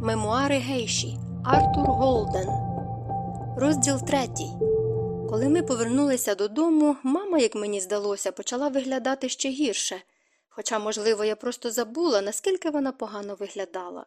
Мемуари Гейші Артур Голден. Розділ третій. Коли ми повернулися додому, мама, як мені здалося, почала виглядати ще гірше. Хоча, можливо, я просто забула, наскільки вона погано виглядала.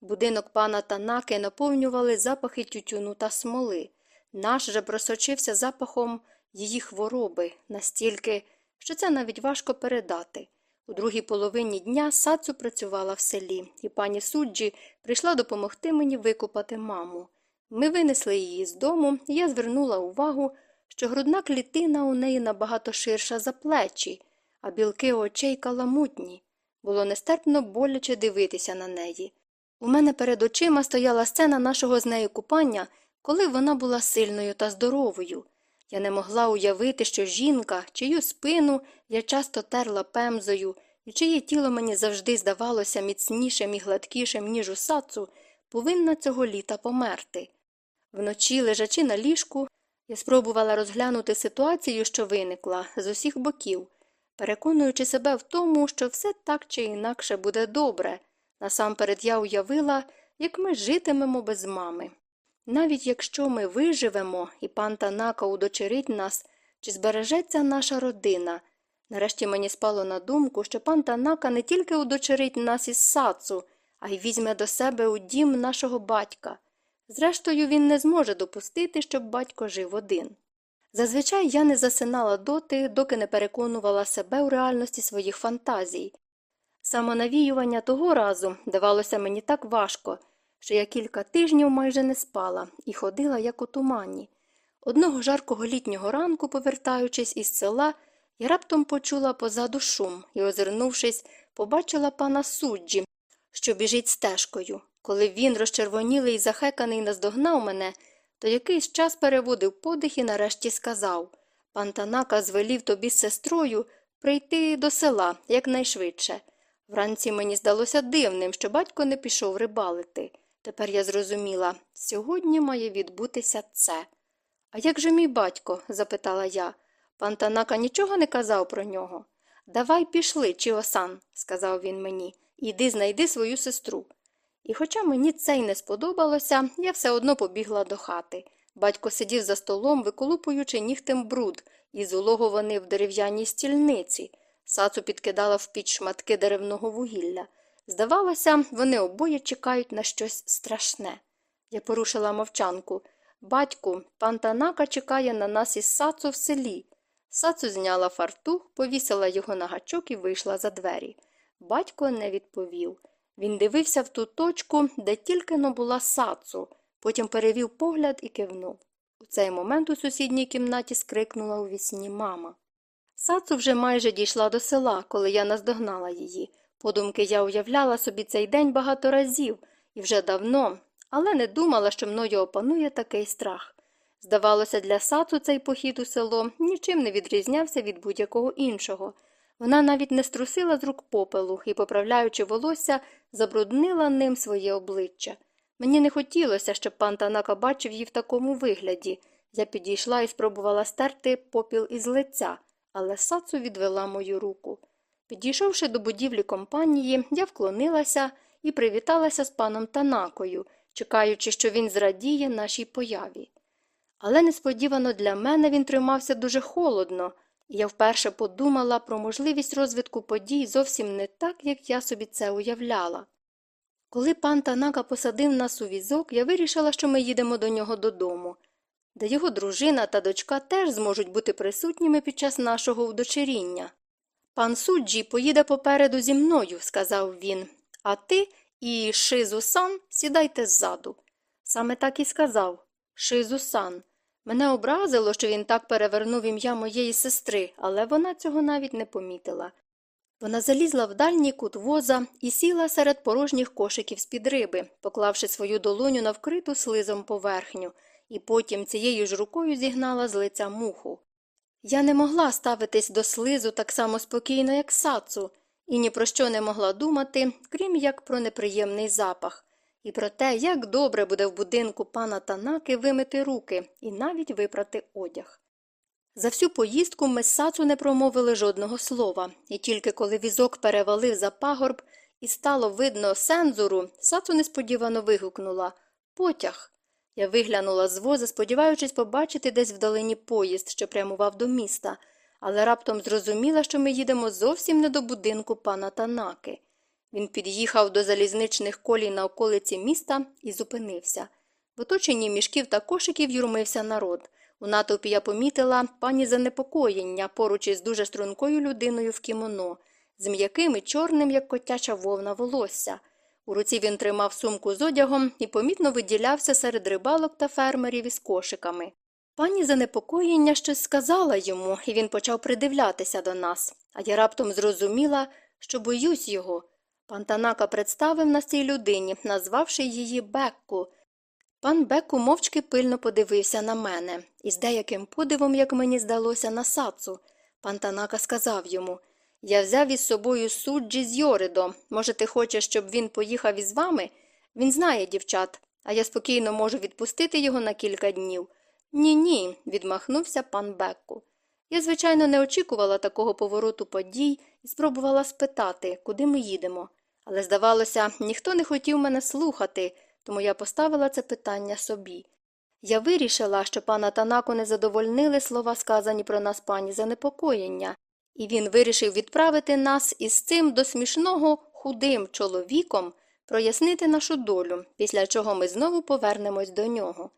Будинок пана Танаки наповнювали запахи тютюну та смоли. Наш же просочився запахом її хвороби, настільки, що це навіть важко передати. У другій половині дня Сацу працювала в селі, і пані суджі прийшла допомогти мені викупати маму. Ми винесли її з дому, і я звернула увагу, що грудна клітина у неї набагато ширша за плечі, а білки очей каламутні. Було нестерпно боляче дивитися на неї. У мене перед очима стояла сцена нашого з нею купання, коли вона була сильною та здоровою. Я не могла уявити, що жінка, чию спину я часто терла пемзою, і чиє тіло мені завжди здавалося міцнішим і гладкішим, ніж у сацу, повинна цього літа померти. Вночі, лежачи на ліжку, я спробувала розглянути ситуацію, що виникла, з усіх боків, переконуючи себе в тому, що все так чи інакше буде добре. Насамперед я уявила, як ми житимемо без мами. Навіть якщо ми виживемо і пан Танака удочерить нас, чи збережеться наша родина. Нарешті мені спало на думку, що пан Танака не тільки удочерить нас із сацу, а й візьме до себе у дім нашого батька. Зрештою, він не зможе допустити, щоб батько жив один. Зазвичай я не засинала доти, доки не переконувала себе у реальності своїх фантазій. Самонавіювання того разу давалося мені так важко, що я кілька тижнів майже не спала і ходила, як у тумані. Одного жаркого літнього ранку, повертаючись із села, я раптом почула позаду шум і, озирнувшись, побачила пана суджі, що біжить стежкою. Коли він, розчервонілий і захеканий, наздогнав мене, то якийсь час переводив подих і нарешті сказав Пан Танака звелів тобі з сестрою прийти до села якнайшвидше. Вранці мені здалося дивним, що батько не пішов рибалити. Тепер я зрозуміла, сьогодні має відбутися це. А як же мій батько? запитала я. Пан Танака нічого не казав про нього. Давай пішли, Чіосан, сказав він мені, іди знайди свою сестру. І хоча мені це й не сподобалося, я все одно побігла до хати. Батько сидів за столом, виколупуючи нігтем бруд, і зулогований в дерев'яній стільниці. Сацу підкидала в піч шматки деревного вугілля. Здавалося, вони обоє чекають на щось страшне. Я порушила мовчанку. Батьку, пан Танака чекає на нас із сацу в селі. Сацу зняла фартух, повісила його на гачок і вийшла за двері. Батько не відповів. Він дивився в ту точку, де тільки но була сацу, потім перевів погляд і кивнув. У цей момент у сусідній кімнаті скрикнула у вісні мама. Сацу вже майже дійшла до села, коли я наздогнала її. Подумки я уявляла собі цей день багато разів і вже давно, але не думала, що мною опанує такий страх. Здавалося, для сацу цей похід у село нічим не відрізнявся від будь-якого іншого. Вона навіть не струсила з рук попелу і, поправляючи волосся, забруднила ним своє обличчя. Мені не хотілося, щоб пан Танака бачив її в такому вигляді. Я підійшла і спробувала стерти попіл із лиця, але сацу відвела мою руку. Підійшовши до будівлі компанії, я вклонилася і привіталася з паном Танакою, чекаючи, що він зрадіє нашій появі. Але несподівано для мене він тримався дуже холодно, і я вперше подумала про можливість розвитку подій зовсім не так, як я собі це уявляла. Коли пан Танака посадив нас у візок, я вирішила, що ми їдемо до нього додому, де його дружина та дочка теж зможуть бути присутніми під час нашого удочеріння. Пан суджі поїде попереду зі мною, сказав він, а ти і Шизу-сан сідайте ззаду. Саме так і сказав Шизу-сан. Мене образило, що він так перевернув ім'я моєї сестри, але вона цього навіть не помітила. Вона залізла в дальній кут воза і сіла серед порожніх кошиків з-під риби, поклавши свою долоню на вкриту слизом поверхню, і потім цією ж рукою зігнала з лиця муху. Я не могла ставитись до слизу так само спокійно, як сацу, і ні про що не могла думати, крім як про неприємний запах, і про те, як добре буде в будинку пана Танаки вимити руки і навіть випрати одяг. За всю поїздку ми з сацу не промовили жодного слова, і тільки коли візок перевалив за пагорб і стало видно сензору, Сацу несподівано вигукнула Потяг. Я виглянула з воза, сподіваючись побачити десь вдалині поїзд, що прямував до міста, але раптом зрозуміла, що ми їдемо зовсім не до будинку пана Танаки. Він під'їхав до залізничних колій на околиці міста і зупинився. В оточенні мішків та кошиків юрмився народ. У натовпі я помітила пані занепокоєння поруч із дуже стрункою людиною в кімоно, з м'яким і чорним, як котяча вовна, волосся. У руці він тримав сумку з одягом і помітно виділявся серед рибалок та фермерів із кошиками. Пані занепокоєння щось сказала йому, і він почав придивлятися до нас, а я раптом зрозуміла, що боюсь його. Пан Танака представив нас цій людині, назвавши її Бекку. Пан Бекку мовчки пильно подивився на мене, і з деяким подивом, як мені здалося, на сацу. Пан Танака сказав йому Я взяв із собою суджі з Йоридо. Може, ти хочеш, щоб він поїхав із вами? Він знає дівчат, а я спокійно можу відпустити його на кілька днів. Ні, ні, відмахнувся пан Бекку. Я, звичайно, не очікувала такого повороту подій і спробувала спитати, куди ми їдемо. Але, здавалося, ніхто не хотів мене слухати, тому я поставила це питання собі. Я вирішила, що пана Танако не задовольнили слова, сказані про нас пані занепокоєння, і він вирішив відправити нас із цим до смішного худим чоловіком прояснити нашу долю, після чого ми знову повернемось до нього.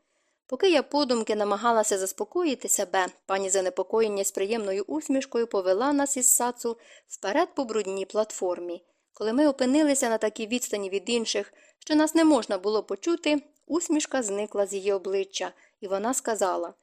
Поки я подумки намагалася заспокоїти себе, пані занепокоєння з приємною усмішкою повела нас із сацу вперед по брудній платформі. Коли ми опинилися на такій відстані від інших, що нас не можна було почути, усмішка зникла з її обличчя, і вона сказала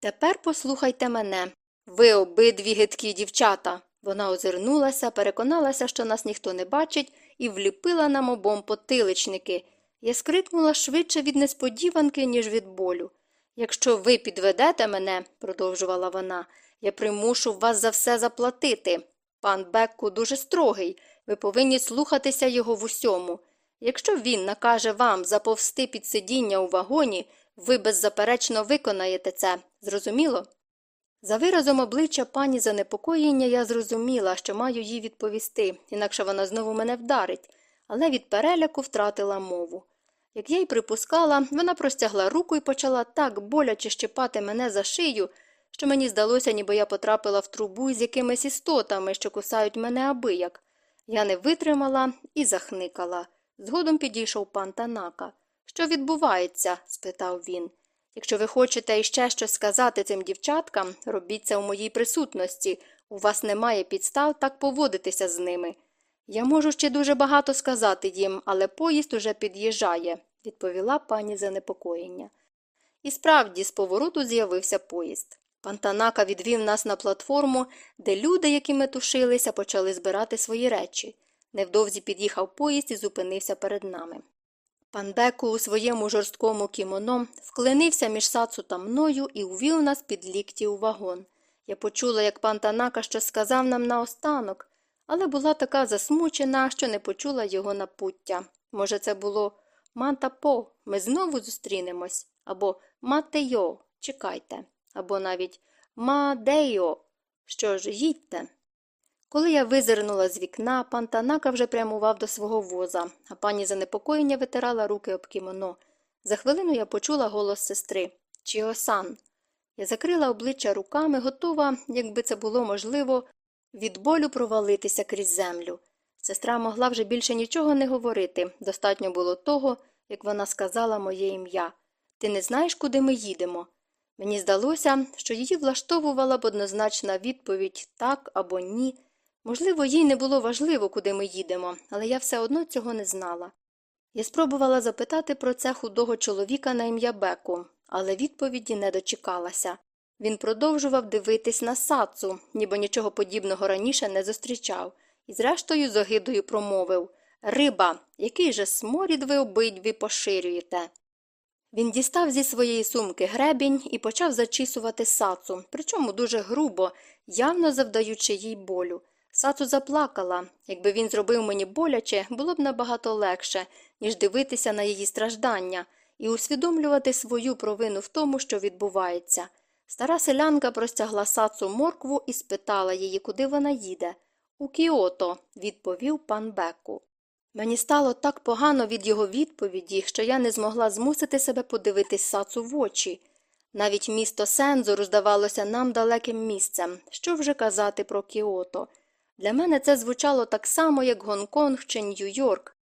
Тепер послухайте мене. Ви обидві гидкі дівчата. Вона озирнулася, переконалася, що нас ніхто не бачить, і вліпила нам обом потиличники. Я скрикнула швидше від несподіванки, ніж від болю. Якщо ви підведете мене, продовжувала вона, я примушу вас за все заплатити. Пан Бекку дуже строгий, ви повинні слухатися його в усьому. Якщо він накаже вам заповзти під сидіння у вагоні, ви беззаперечно виконаєте це. Зрозуміло? За виразом обличчя пані занепокоєння я зрозуміла, що маю їй відповісти, інакше вона знову мене вдарить, але від переляку втратила мову. Як я й припускала, вона простягла руку і почала так боляче щепати мене за шию, що мені здалося, ніби я потрапила в трубу з якимись істотами, що кусають мене абияк. Я не витримала і захникала. Згодом підійшов пан Танака. Що відбувається? спитав він. Якщо ви хочете іще щось сказати цим дівчаткам, робіть це у моїй присутності. У вас немає підстав так поводитися з ними. Я можу ще дуже багато сказати їм, але поїзд уже під'їжджає, відповіла пані занепокоєння. І справді, з повороту з'явився поїзд. Пан Танака відвів нас на платформу, де люди, які метушилися, почали збирати свої речі. Невдовзі під'їхав поїзд і зупинився перед нами. Пан Беку у своєму жорсткому кімоно вклинився між сацу та мною і увів нас під лікті у вагон. Я почула, як пан Танака щось сказав нам наостанок, але була така засмучена, що не почула його напуття. Може, це було Манта По, ми знову зустрінемось, або Матейо, чекайте, або навіть Мадейо. Що ж, їдьте. Коли я визирнула з вікна, пан Танака вже прямував до свого воза, а пані занепокоєння витирала руки об кімоно. За хвилину я почула голос сестри Чіосан. Я закрила обличчя руками, готова, якби це було можливо, від болю провалитися крізь землю. Сестра могла вже більше нічого не говорити, достатньо було того, як вона сказала моє ім'я. Ти не знаєш, куди ми їдемо? Мені здалося, що її влаштовувала б однозначна відповідь так або ні. Можливо, їй не було важливо, куди ми їдемо, але я все одно цього не знала. Я спробувала запитати про це худого чоловіка на ім'я Беку, але відповіді не дочекалася. Він продовжував дивитись на сацу, ніби нічого подібного раніше не зустрічав, і зрештою з огидою промовив Риба, який же сморід ви обидві поширюєте. Він дістав зі своєї сумки гребінь і почав зачісувати сацу, причому дуже грубо, явно завдаючи їй болю. Сацу заплакала. Якби він зробив мені боляче, було б набагато легше, ніж дивитися на її страждання і усвідомлювати свою провину в тому, що відбувається. Стара селянка простягла сацу моркву і спитала її, куди вона їде. У Кіото, відповів пан Беку. Мені стало так погано від його відповіді, що я не змогла змусити себе подивитись сацу в очі. Навіть місто Сензору здавалося нам далеким місцем, що вже казати про Кіото. Для мене це звучало так само, як Гонконг чи Нью-Йорк,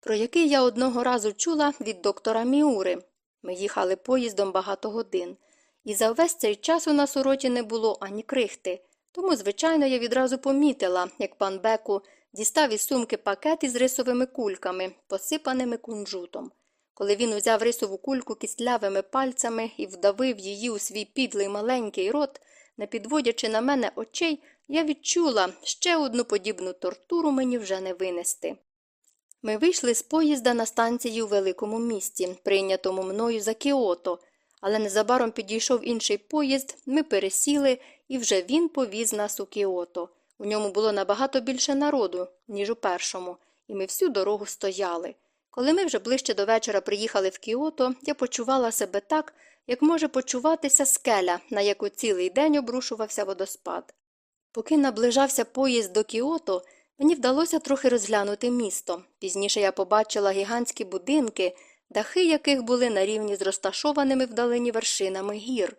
про який я одного разу чула від доктора Міури. Ми їхали поїздом багато годин, і за весь цей час у нас у роті не було ані крихти. Тому, звичайно, я відразу помітила, як пан Беку дістав із сумки пакет із рисовими кульками, посипаними кунжутом. Коли він узяв рисову кульку кістлявими пальцями і вдавив її у свій підлий маленький рот, не підводячи на мене очей, я відчула ще одну подібну тортуру мені вже не винести. Ми вийшли з поїзда на станції у великому місті, прийнятому мною за Кіото, але незабаром підійшов інший поїзд, ми пересіли, і вже він повіз нас у Кіото. У ньому було набагато більше народу, ніж у першому, і ми всю дорогу стояли. Коли ми вже ближче до вечора приїхали в Кіото, я почувала себе так, як може почуватися скеля, на яку цілий день обрушувався водоспад. Поки наближався поїзд до Кіото, мені вдалося трохи розглянути місто. Пізніше я побачила гігантські будинки, дахи яких були на рівні з розташованими вдалині вершинами гір.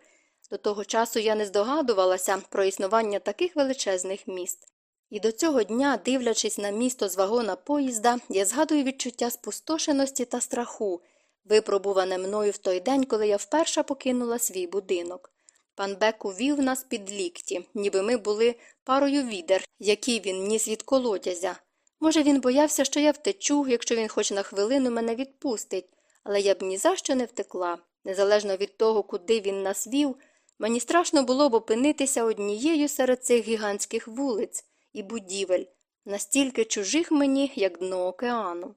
До того часу я не здогадувалася про існування таких величезних міст. І до цього дня, дивлячись на місто з вагона поїзда, я згадую відчуття спустошеності та страху, випробуване мною в той день, коли я вперше покинула свій будинок. Пан Бек увів нас під лікті, ніби ми були парою відер, які він ніс від колодязя. Може, він боявся, що я втечу, якщо він хоч на хвилину мене відпустить, але я б ні за що не втекла. Незалежно від того, куди він нас вів, мені страшно було б опинитися однією серед цих гігантських вулиць і будівель, настільки чужих мені, як дно океану.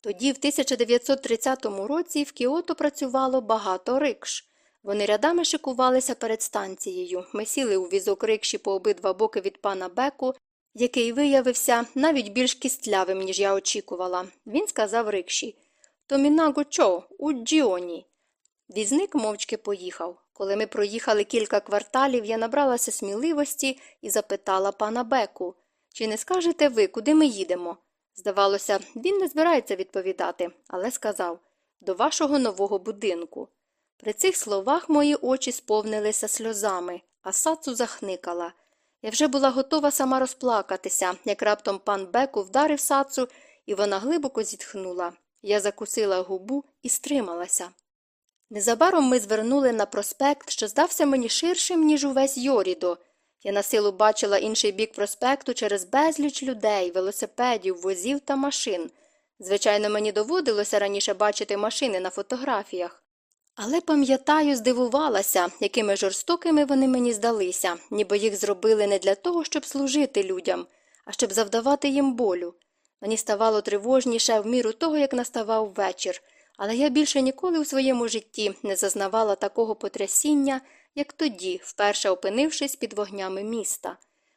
Тоді, в 1930 році, в Кіото працювало багато рикш. Вони рядами шикувалися перед станцією. Ми сіли у візок рикші по обидва боки від пана Беку, який виявився навіть більш кістлявим, ніж я очікувала. Він сказав рикші Томінаго чо, у Джіоні. Візник мовчки поїхав. Коли ми проїхали кілька кварталів, я набралася сміливості і запитала пана Беку чи не скажете ви, куди ми їдемо? Здавалося, він не збирається відповідати, але сказав до вашого нового будинку. При цих словах мої очі сповнилися сльозами, а сацу захникала. Я вже була готова сама розплакатися, як раптом пан Беку вдарив сацу, і вона глибоко зітхнула. Я закусила губу і стрималася. Незабаром ми звернули на проспект, що здався мені ширшим, ніж увесь Йорідо. Я на силу бачила інший бік проспекту через безліч людей, велосипедів, возів та машин. Звичайно, мені доводилося раніше бачити машини на фотографіях. Але, пам'ятаю, здивувалася, якими жорстокими вони мені здалися, ніби їх зробили не для того, щоб служити людям, а щоб завдавати їм болю. Мені ставало тривожніше в міру того, як наставав вечір, але я більше ніколи у своєму житті не зазнавала такого потрясіння, як тоді, вперше опинившись під вогнями міста.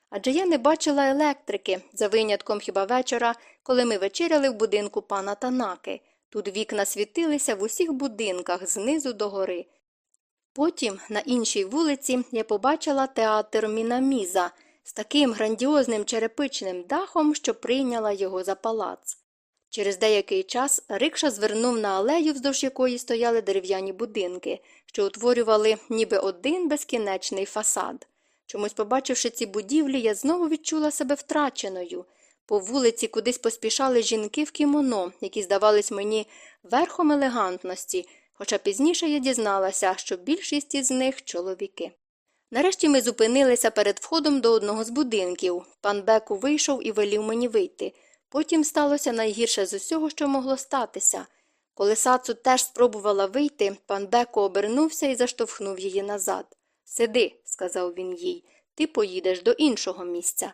Адже я не бачила електрики, за винятком хіба вечора, коли ми вечеряли в будинку пана Танаки. Тут вікна світилися в усіх будинках знизу до гори. Потім, на іншій вулиці, я побачила театр Мінаміза з таким грандіозним черепичним дахом, що прийняла його за палац. Через деякий час рикша звернув на алею, вздовж якої стояли дерев'яні будинки, що утворювали ніби один безкінечний фасад. Чомусь, побачивши ці будівлі, я знову відчула себе втраченою. По вулиці кудись поспішали жінки в кімоно, які здавались мені верхом елегантності, хоча пізніше я дізналася, що більшість із них чоловіки. Нарешті ми зупинилися перед входом до одного з будинків. Пан Беку вийшов і велів мені вийти. Потім сталося найгірше з усього, що могло статися. Коли Сацу теж спробувала вийти, пан Беку обернувся і заштовхнув її назад. Сиди, сказав він їй, ти поїдеш до іншого місця.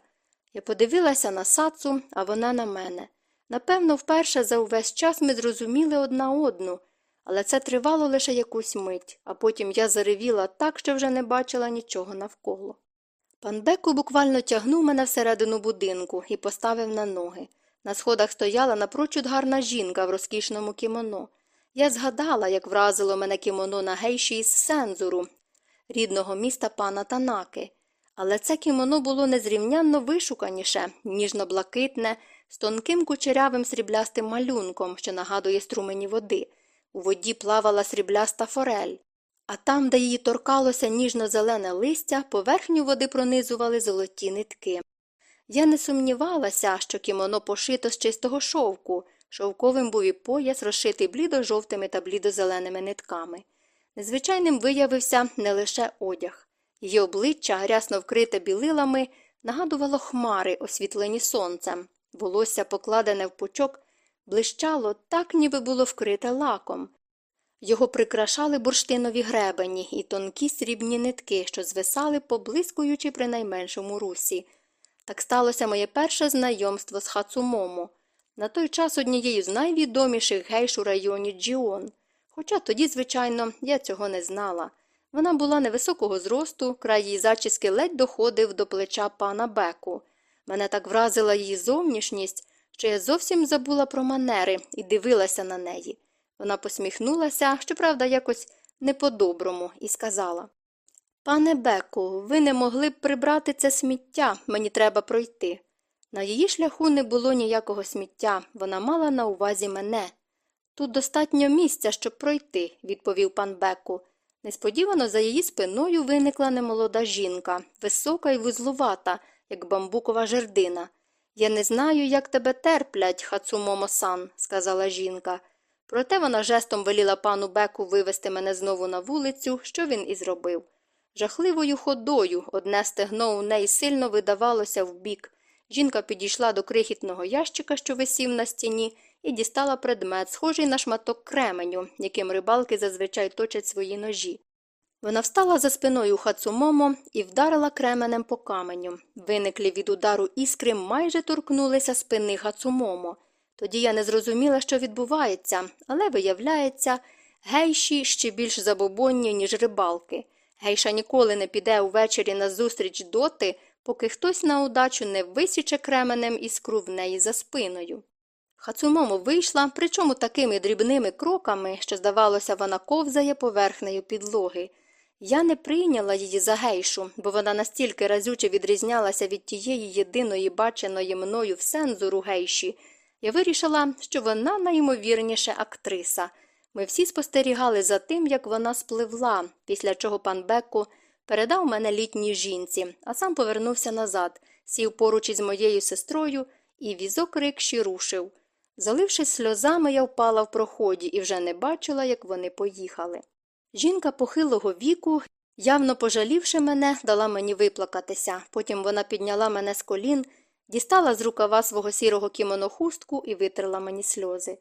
Я подивилася на сацу, а вона на мене. Напевно, вперше за увесь час ми зрозуміли одна одну, але це тривало лише якусь мить, а потім я заревіла так, що вже не бачила нічого навколо. Пан Беку буквально тягнув мене всередину будинку і поставив на ноги. На сходах стояла напрочуд гарна жінка в розкішному кімоно. Я згадала, як вразило мене кімоно на гейші із Сензуру, рідного міста пана Танаки. Але це кімоно було незрівнянно вишуканіше, ніжно блакитне, з тонким кучерявим сріблястим малюнком, що нагадує струмені води. У воді плавала срібляста форель, а там, де її торкалося ніжно-зелене листя, поверхню води пронизували золоті нитки. Я не сумнівалася, що кімоно пошито з чистого шовку, шовковим був і пояс, розшитий блідо-жовтими та блідо-зеленими нитками. Незвичайним виявився не лише одяг. Її обличчя, рясно вкрите білилами, нагадувало хмари, освітлені сонцем. Волосся, покладене в пучок, блищало так, ніби було вкрите лаком. Його прикрашали бурштинові гребені і тонкі срібні нитки, що звисали, поблискуючи при найменшому русі. Так сталося моє перше знайомство з Хацумомо, на той час однією з найвідоміших гейш у районі Джіон. Хоча тоді, звичайно, я цього не знала. Вона була невисокого зросту, край її зачіски ледь доходив до плеча пана Беку. Мене так вразила її зовнішність, що я зовсім забула про манери і дивилася на неї. Вона посміхнулася, щоправда, якось не по-доброму, і сказала Пане Беку, ви не могли б прибрати це сміття, мені треба пройти. На її шляху не було ніякого сміття, вона мала на увазі мене. Тут достатньо місця, щоб пройти, відповів пан Беку. Несподівано за її спиною виникла немолода жінка, висока і вузлувата, як бамбукова жердина. Я не знаю, як тебе терплять, Хацумомо-сан», – сказала жінка. Проте вона жестом веліла пану Беку вивести мене знову на вулицю, що він і зробив. Жахливою ходою одне стегно у неї сильно видавалося вбік. Жінка підійшла до крихітного ящика, що висів на стіні, і дістала предмет, схожий на шматок кременю, яким рибалки зазвичай точать свої ножі. Вона встала за спиною Хацумомо і вдарила кременем по каменю. Виниклі від удару іскри майже торкнулися спини Хацумомо. Тоді я не зрозуміла, що відбувається, але, виявляється, гейші ще більш забобонні, ніж рибалки. Гейша ніколи не піде увечері на зустріч доти, поки хтось на удачу не висіче кременем іскру в неї за спиною. Хацумомо вийшла, причому такими дрібними кроками, що, здавалося, вона ковзає поверхнею підлоги. Я не прийняла її за гейшу, бо вона настільки разюче відрізнялася від тієї єдиної баченої мною в сензору гейші. Я вирішила, що вона найімовірніше актриса. Ми всі спостерігали за тим, як вона спливла, після чого пан Бекко передав мене літній жінці, а сам повернувся назад, сів поруч із моєю сестрою, і візок рикші рушив. Залившись сльозами, я впала в проході і вже не бачила, як вони поїхали. Жінка похилого віку, явно пожалівши мене, дала мені виплакатися. Потім вона підняла мене з колін, дістала з рукава свого сірого кімонохустку і витерла мені сльози.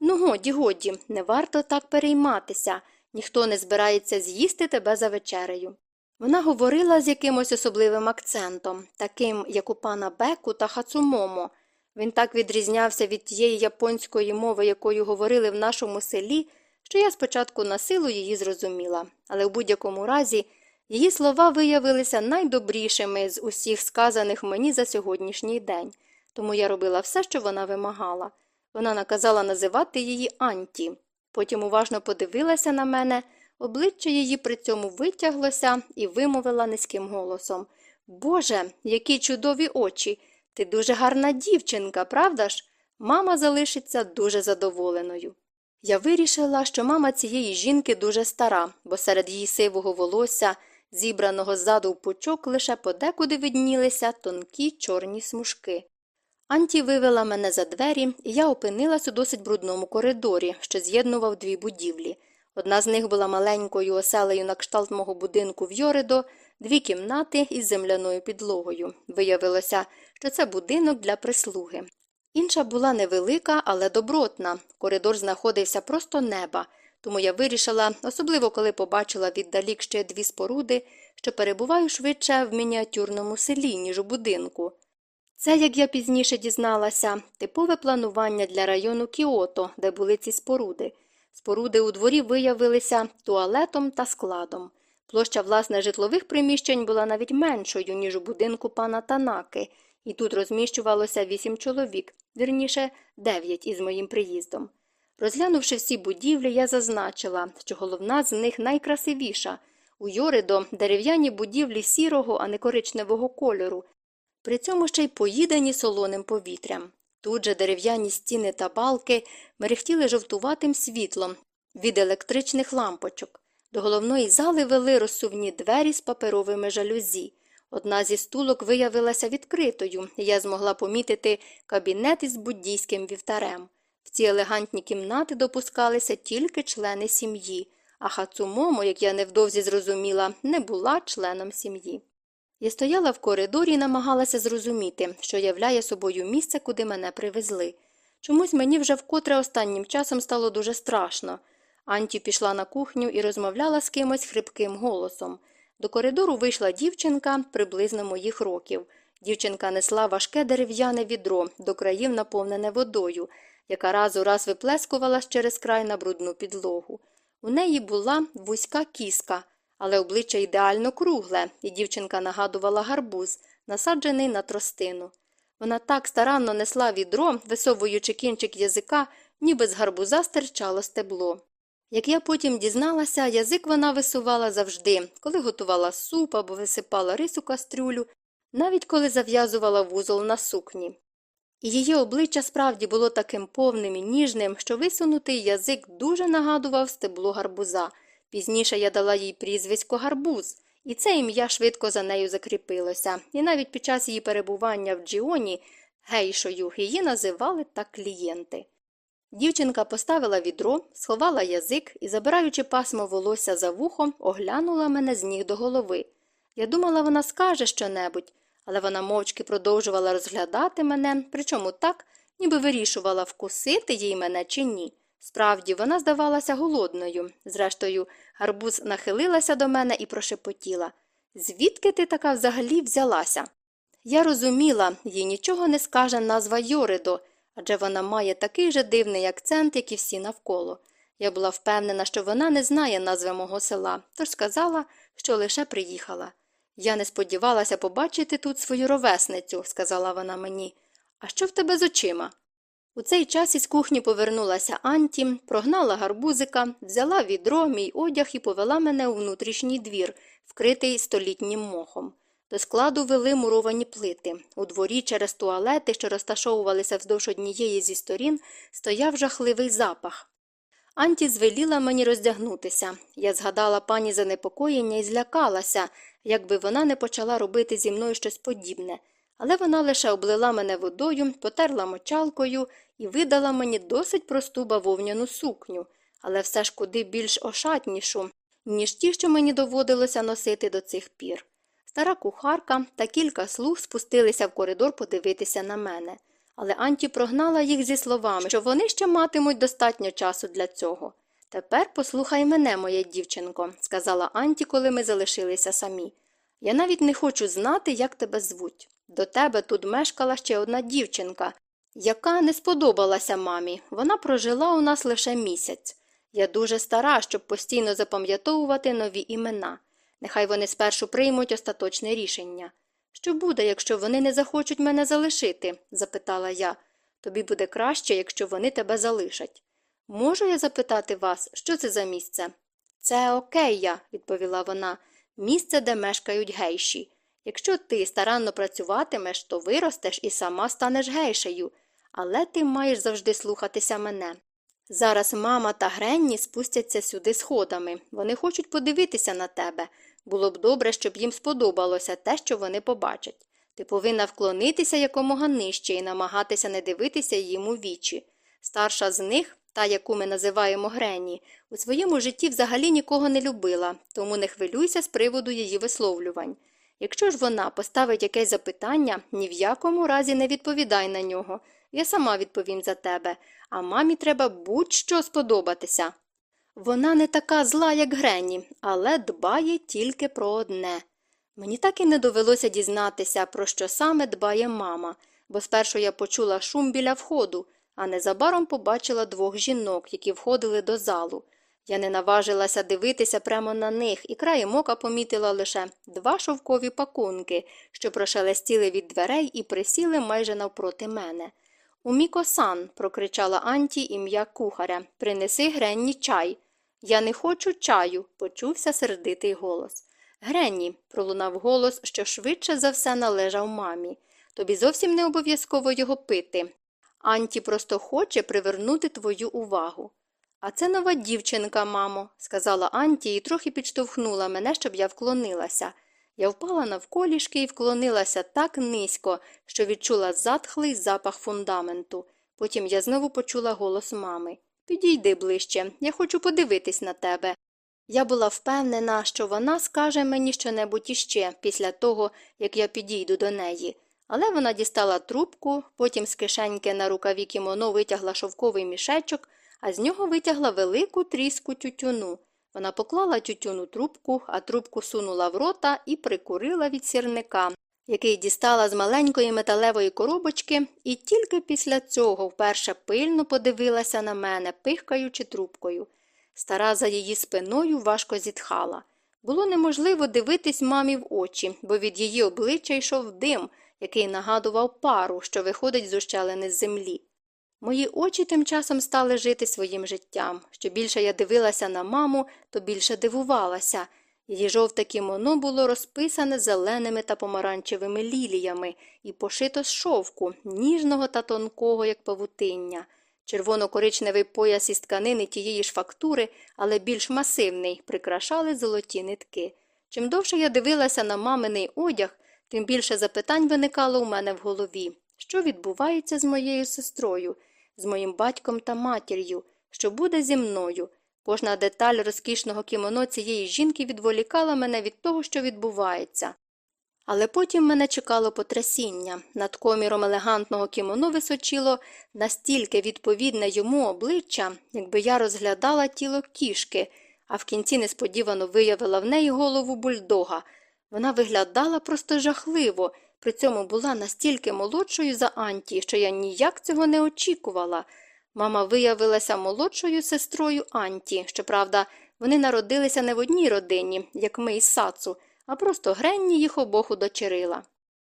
Ну, годі, годі, не варто так перейматися, ніхто не збирається з'їсти тебе за вечерею. Вона говорила з якимось особливим акцентом, таким, як у пана Беку та Хацумомо. Він так відрізнявся від тієї японської мови, якою говорили в нашому селі, що я спочатку на силу її зрозуміла, але в будь-якому разі її слова виявилися найдобрішими з усіх сказаних мені за сьогоднішній день, тому я робила все, що вона вимагала. Вона наказала називати її Анті. Потім уважно подивилася на мене, обличчя її при цьому витяглося і вимовила низьким голосом Боже, які чудові очі! Ти дуже гарна дівчинка, правда ж? Мама залишиться дуже задоволеною. Я вирішила, що мама цієї жінки дуже стара, бо серед її сивого волосся, зібраного ззаду в пучок, лише подекуди виднілися тонкі чорні смужки. Анті вивела мене за двері, і я опинилась у досить брудному коридорі, що з'єднував дві будівлі. Одна з них була маленькою оселею на кшталт мого будинку в Йоридо, дві кімнати із земляною підлогою. Виявилося, що це будинок для прислуги. Інша була невелика, але добротна. Коридор знаходився просто неба, тому я вирішила, особливо коли побачила віддалік ще дві споруди, що перебуваю швидше в мініатюрному селі, ніж у будинку. Це, як я пізніше дізналася, типове планування для району Кіото, де були ці споруди. Споруди у дворі виявилися туалетом та складом. Площа власне житлових приміщень була навіть меншою, ніж у будинку пана Танаки, і тут розміщувалося вісім чоловік, вірніше, дев'ять із моїм приїздом. Розглянувши всі будівлі, я зазначила, що головна з них найкрасивіша. У Йоридо дерев'яні будівлі сірого, а не коричневого кольору, при цьому ще й поїдені солоним повітрям. Тут же дерев'яні стіни та балки мерехтіли жовтуватим світлом від електричних лампочок. До головної зали вели розсувні двері з паперовими жалюзі. Одна зі стулок виявилася відкритою, і я змогла помітити кабінет із буддійським вівтарем. В ці елегантні кімнати допускалися тільки члени сім'ї, а Хацумомо, як я невдовзі зрозуміла, не була членом сім'ї. Я стояла в коридорі і намагалася зрозуміти, що являє собою місце, куди мене привезли. Чомусь мені вже вкотре останнім часом стало дуже страшно. Анті пішла на кухню і розмовляла з кимось хрипким голосом. До коридору вийшла дівчинка приблизно моїх років. Дівчинка несла важке дерев'яне відро, до країв наповнене водою, яка раз у раз виплескувалась через край на брудну підлогу. У неї була вузька кіска, але обличчя ідеально кругле, і дівчинка нагадувала гарбуз, насаджений на тростину. Вона так старанно несла відро, висовуючи кінчик язика, ніби з гарбуза стирчало стебло. Як я потім дізналася, язик вона висувала завжди, коли готувала суп або висипала рис у кастрюлю, навіть коли зав'язувала вузол на сукні. І її обличчя справді було таким повним і ніжним, що висунутий язик дуже нагадував стебло гарбуза. Пізніше я дала їй прізвисько гарбуз, і це ім'я швидко за нею закріпилося, і навіть під час її перебування в Джіоні гейшою її називали так клієнти. Дівчинка поставила відро, сховала язик і, забираючи пасмо волосся за вухом, оглянула мене з ніг до голови. Я думала, вона скаже щонебудь, але вона мовчки продовжувала розглядати мене, причому так, ніби вирішувала, вкусити їй мене чи ні. Справді, вона здавалася голодною. Зрештою, гарбуз нахилилася до мене і прошепотіла Звідки ти така взагалі взялася? Я розуміла, їй нічого не скаже назва Йоридо, адже вона має такий же дивний акцент, як і всі навколо. Я була впевнена, що вона не знає назви мого села, тож сказала, що лише приїхала. Я не сподівалася побачити тут свою ровесницю, сказала вона мені. А що в тебе з очима? У цей час із кухні повернулася Анті, прогнала гарбузика, взяла відро, мій одяг і повела мене у внутрішній двір, вкритий столітнім мохом. До складу вели муровані плити. У дворі через туалети, що розташовувалися вздовж однієї зі сторін, стояв жахливий запах. Анті звеліла мені роздягнутися. Я згадала пані занепокоєння і злякалася, якби вона не почала робити зі мною щось подібне. Але вона лише облила мене водою, потерла мочалкою і видала мені досить просту бавовняну сукню, але все ж куди більш ошатнішу, ніж ті, що мені доводилося носити до цих пір. Стара кухарка та кілька слуг спустилися в коридор подивитися на мене, але Анті прогнала їх зі словами, що вони ще матимуть достатньо часу для цього. Тепер послухай мене, моя дівчинко, сказала Анті, коли ми залишилися самі. Я навіть не хочу знати, як тебе звуть. До тебе тут мешкала ще одна дівчинка, яка не сподобалася мамі. Вона прожила у нас лише місяць. Я дуже стара, щоб постійно запам'ятовувати нові імена. Нехай вони спершу приймуть остаточне рішення. Що буде, якщо вони не захочуть мене залишити? запитала я. Тобі буде краще, якщо вони тебе залишать. Можу я запитати вас, що це за місце? Це Окея, відповіла вона, місце, де мешкають гейші. Якщо ти старанно працюватимеш, то виростеш і сама станеш гейшею, але ти маєш завжди слухатися мене. Зараз мама та Гренні спустяться сюди сходами. Вони хочуть подивитися на тебе. Було б добре, щоб їм сподобалося те, що вони побачать. Ти повинна вклонитися якомога нижче і намагатися не дивитися їм у вічі. Старша з них, та, яку ми називаємо Гренні, у своєму житті взагалі нікого не любила, тому не хвилюйся з приводу її висловлювань. Якщо ж вона поставить якесь запитання, ні в якому разі не відповідай на нього. Я сама відповім за тебе, а мамі треба будь-що сподобатися. Вона не така зла, як Грені, але дбає тільки про одне. Мені так і не довелося дізнатися, про що саме дбає мама, бо спершу я почула шум біля входу, а незабаром побачила двох жінок, які входили до залу. Я не наважилася дивитися прямо на них і краєм ока помітила лише два шовкові пакунки, що прошелестіли від дверей і присіли майже навпроти мене. Уміко-сан, прокричала Анті ім'я кухаря, принеси Гренні чай. Я не хочу чаю, почувся сердитий голос. Гренні, пролунав голос, що швидше за все належав мамі. Тобі зовсім не обов'язково його пити. Анті просто хоче привернути твою увагу. А це нова дівчинка, мамо, сказала Анті і трохи підштовхнула мене, щоб я вклонилася. Я впала навколішки і вклонилася так низько, що відчула затхлий запах фундаменту. Потім я знову почула голос мами. Підійди ближче, я хочу подивитись на тебе. Я була впевнена, що вона скаже мені щонебудь іще після того, як я підійду до неї. Але вона дістала трубку, потім з кишеньки на рукаві кімоно витягла шовковий мішечок, а з нього витягла велику тріску тютюну. Вона поклала тютюну трубку, а трубку сунула в рота і прикурила від сірника, який дістала з маленької металевої коробочки, і тільки після цього вперше пильно подивилася на мене, пихкаючи трубкою. Стара за її спиною важко зітхала. Було неможливо дивитись мамі в очі, бо від її обличчя йшов дим, який нагадував пару, що виходить з ущелини з землі. Мої очі тим часом стали жити своїм життям. Що більше я дивилася на маму, то більше дивувалася. Її жовте кімоно було розписане зеленими та помаранчевими ліліями і пошито з шовку, ніжного та тонкого, як павутиння. Червоно-коричневий пояс із тканини тієї ж фактури, але більш масивний, прикрашали золоті нитки. Чим довше я дивилася на маминий одяг, тим більше запитань виникало у мене в голові. Що відбувається з моєю сестрою, з моїм батьком та матір'ю, що буде зі мною? Кожна деталь розкішного кімоно цієї жінки відволікала мене від того, що відбувається. Але потім мене чекало потрясіння. Над коміром елегантного кімоно височило настільки відповідне йому обличчя, якби я розглядала тіло кішки, а в кінці несподівано виявила в неї голову бульдога. Вона виглядала просто жахливо, при цьому була настільки молодшою за Анті, що я ніяк цього не очікувала. Мама виявилася молодшою сестрою Анті. Щоправда, вони народилися не в одній родині, як ми із Сацу, а просто Гренні їх обох удочерила.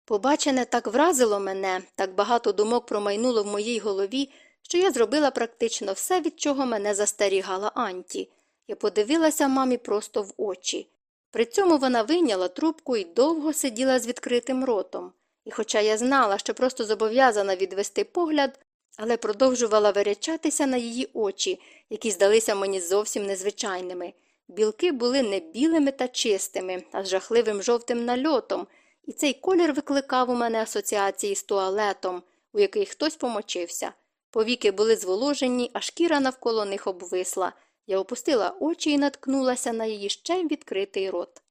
Побачене так вразило мене, так багато думок промайнуло в моїй голові, що я зробила практично все, від чого мене застерігала Анті. Я подивилася мамі просто в очі. При цьому вона вийняла трубку і довго сиділа з відкритим ротом. І хоча я знала, що просто зобов'язана відвести погляд, але продовжувала вирячатися на її очі, які здалися мені зовсім незвичайними. Білки були не білими та чистими, а з жахливим жовтим нальотом, і цей колір викликав у мене асоціації з туалетом, у який хтось помочився. Повіки були зволожені, а шкіра навколо них обвисла. Я опустила очі і наткнулася на її ще відкритий рот.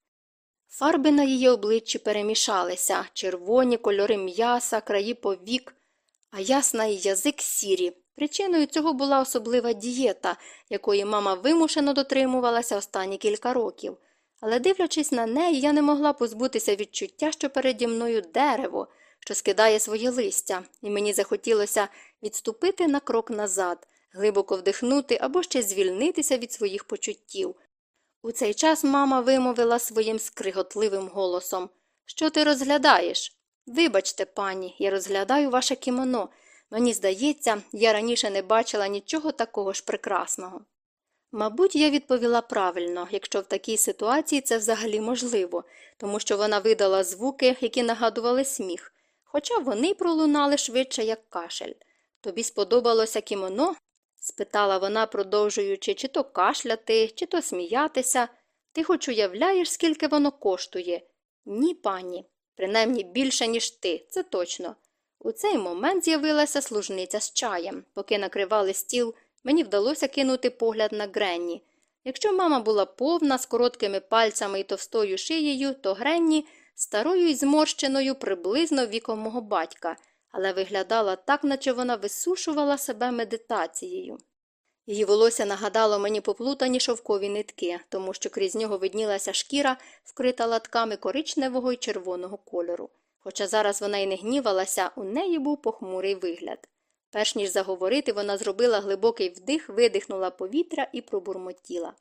Фарби на її обличчі перемішалися червоні кольори м'яса, краї повік, а ясна і язик сірі. Причиною цього була особлива дієта, якої мама вимушено дотримувалася останні кілька років. Але, дивлячись на неї, я не могла позбутися відчуття, що переді мною дерево, що скидає своє листя, і мені захотілося відступити на крок назад, глибоко вдихнути або ще звільнитися від своїх почуттів. У цей час мама вимовила своїм скриготливим голосом Що ти розглядаєш? Вибачте, пані, я розглядаю ваше кімоно. Мені здається, я раніше не бачила нічого такого ж прекрасного. Мабуть, я відповіла правильно, якщо в такій ситуації це взагалі можливо, тому що вона видала звуки, які нагадували сміх, хоча вони пролунали швидше, як кашель. Тобі сподобалося кімоно? спитала вона, продовжуючи чи то кашляти, чи то сміятися. Ти хоч уявляєш, скільки воно коштує? Ні, пані. Принаймні більше, ніж ти, це точно. У цей момент з'явилася служниця з чаєм. Поки накривали стіл, мені вдалося кинути погляд на Гренні. Якщо мама була повна, з короткими пальцями і товстою шиєю, то Гренні старою і зморщеною приблизно віком мого батька, але виглядала так, наче вона висушувала себе медитацією. Її волосся нагадало мені поплутані шовкові нитки, тому що крізь нього виднілася шкіра, вкрита латками коричневого і червоного кольору. Хоча зараз вона й не гнівалася, у неї був похмурий вигляд. Перш ніж заговорити, вона зробила глибокий вдих, видихнула повітря і пробурмотіла.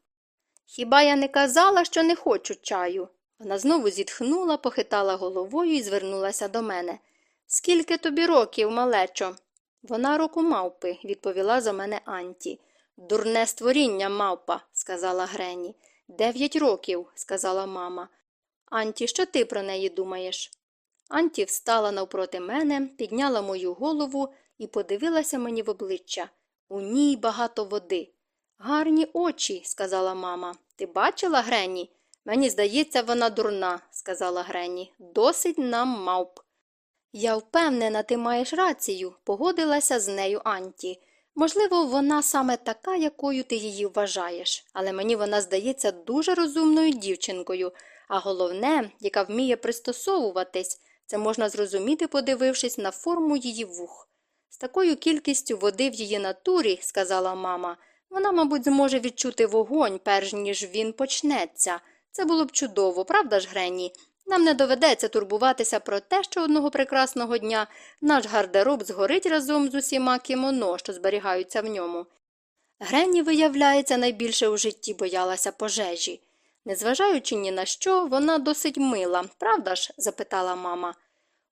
Хіба я не казала, що не хочу чаю? Вона знову зітхнула, похитала головою і звернулася до мене. Скільки тобі років, малечо? Вона року мавпи, відповіла за мене Анті. Дурне створіння, мавпа, сказала Грені. Дев'ять років, сказала мама. Анті, що ти про неї думаєш? Анті встала навпроти мене, підняла мою голову і подивилася мені в обличчя. У ній багато води. Гарні очі, сказала мама. Ти бачила Грені? Мені здається, вона дурна, сказала Грені. Досить нам мавп. Я впевнена, ти маєш рацію, погодилася з нею Анті. Можливо, вона саме така, якою ти її вважаєш, але мені вона здається дуже розумною дівчинкою, а головне, яка вміє пристосовуватись, це можна зрозуміти, подивившись на форму її вух. З такою кількістю води в її натурі, сказала мама, вона, мабуть, зможе відчути вогонь, перш ніж він почнеться. Це було б чудово, правда ж, Грені? Нам не доведеться турбуватися про те, що одного прекрасного дня наш гардероб згорить разом з усіма кімоно, що зберігаються в ньому. Грені, виявляється, найбільше у житті боялася пожежі. Незважаючи ні на що, вона досить мила, правда ж? запитала мама.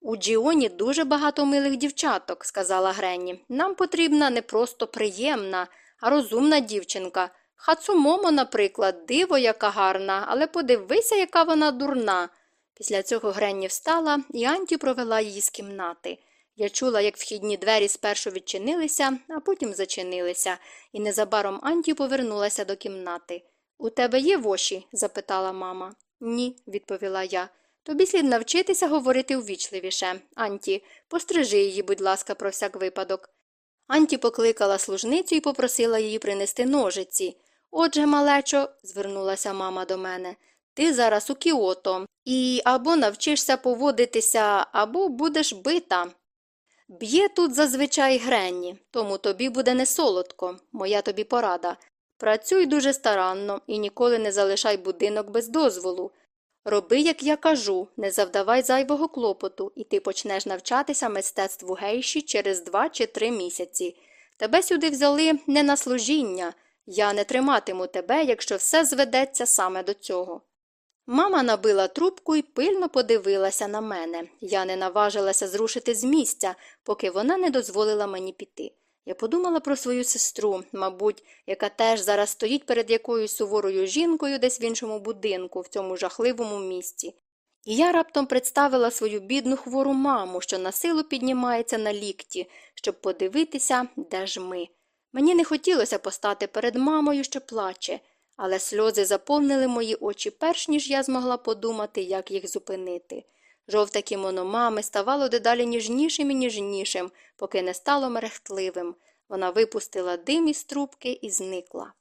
У Джіоні дуже багато милих дівчаток, сказала Грені. Нам потрібна не просто приємна, а розумна дівчинка. Хацумомо, наприклад, диво, яка гарна, але подивися, яка вона дурна. Після цього Гренні встала, і Анті провела її з кімнати. Я чула, як вхідні двері спершу відчинилися, а потім зачинилися, і незабаром Анті повернулася до кімнати. У тебе є воші? запитала мама. Ні, відповіла я. Тобі слід навчитися говорити увічливіше. Анті, пострижи її, будь ласка, про всяк випадок. Анті покликала служницю і попросила її принести ножиці. Отже, малечо, звернулася мама до мене, ти зараз у Кіото, і або навчишся поводитися, або будеш бита. Б'є тут зазвичай Гренні, тому тобі буде не солодко, моя тобі порада. Працюй дуже старанно і ніколи не залишай будинок без дозволу. Роби, як я кажу, не завдавай зайвого клопоту, і ти почнеш навчатися мистецтву гейші через два чи три місяці. Тебе сюди взяли не на служіння. Я не триматиму тебе, якщо все зведеться саме до цього. Мама набила трубку і пильно подивилася на мене. Я не наважилася зрушити з місця, поки вона не дозволила мені піти. Я подумала про свою сестру, мабуть, яка теж зараз стоїть перед якоюсь суворою жінкою десь в іншому будинку, в цьому жахливому місці. І я раптом представила свою бідну хвору маму, що на силу піднімається на лікті, щоб подивитися, де ж ми. Мені не хотілося постати перед мамою, що плаче, але сльози заповнили мої очі, перш ніж я змогла подумати, як їх зупинити. Жовте кімоно мами ставало дедалі ніжнішим і ніжнішим, поки не стало мерехтливим. Вона випустила дим із трубки і зникла.